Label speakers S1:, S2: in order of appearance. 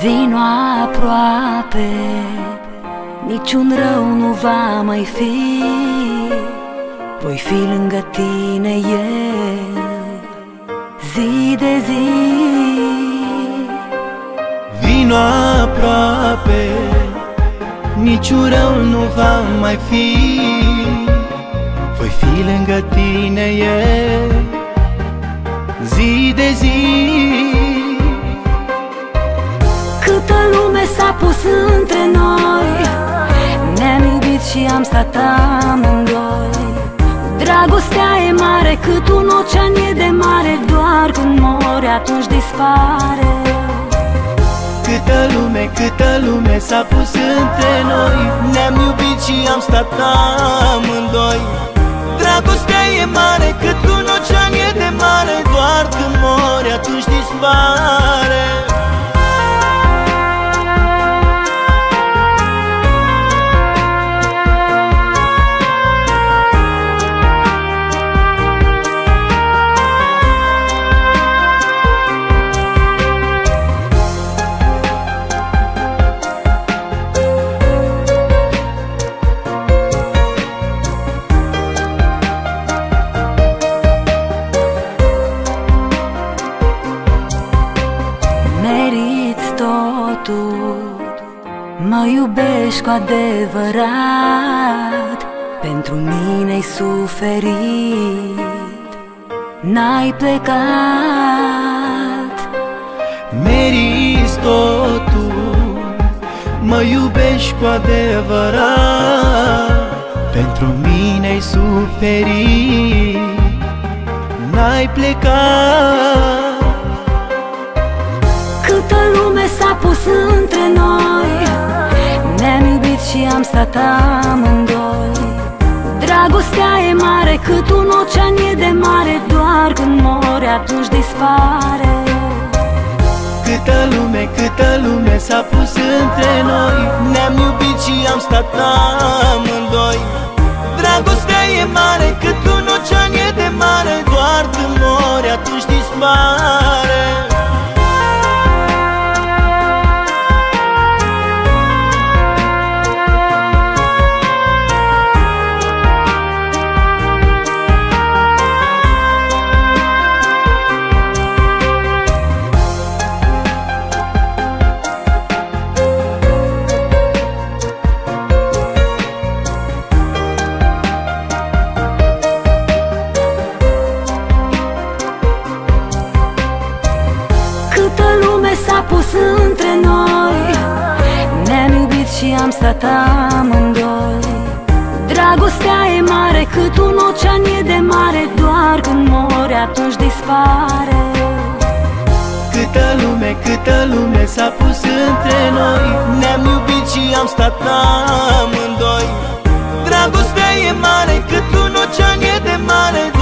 S1: Vino aproape, niciun rău nu va mai fi. Voi fi lângă tine eu, zi de zi.
S2: Vino aproape, niciun rău nu va mai fi. Voi fi lângă tine eu, zi de zi
S1: și am stat amândoi Dragostea e mare cât un ocean e de mare Doar când mori atunci dispare.
S2: Câtă lume, câtă lume s-a pus între noi. Ne-am iubit și am stat amândoi Dragostea e mare cât un ocean e de mare Doar când mori atunci dispare
S1: Mă iubești cu adevărat Pentru mine-ai suferit. N-ai plecat.
S2: Meriți totul Mă iubești cu adevărat Pentru mine-ai suferit. N-ai plecat.
S1: Câtă lume s-a pus între stat amândoi. Dragostea e mare cât un ocean e de mare Doar când mori atunci dispare.
S2: Câtă lume, câtă lume s-a pus între noi. Ne-am iubit și am stat amândoi multă lume
S1: s-a pus între noi. Ne-am iubit și am stat amândoi. Dragostea e mare cât un ocean e de mare Doar când mori atunci dispare.
S2: Câtă lume, câtă lume s-a pus între noi. Ne-am iubit și am stat amândoi. Dragostea e mare cât un ocean e de mare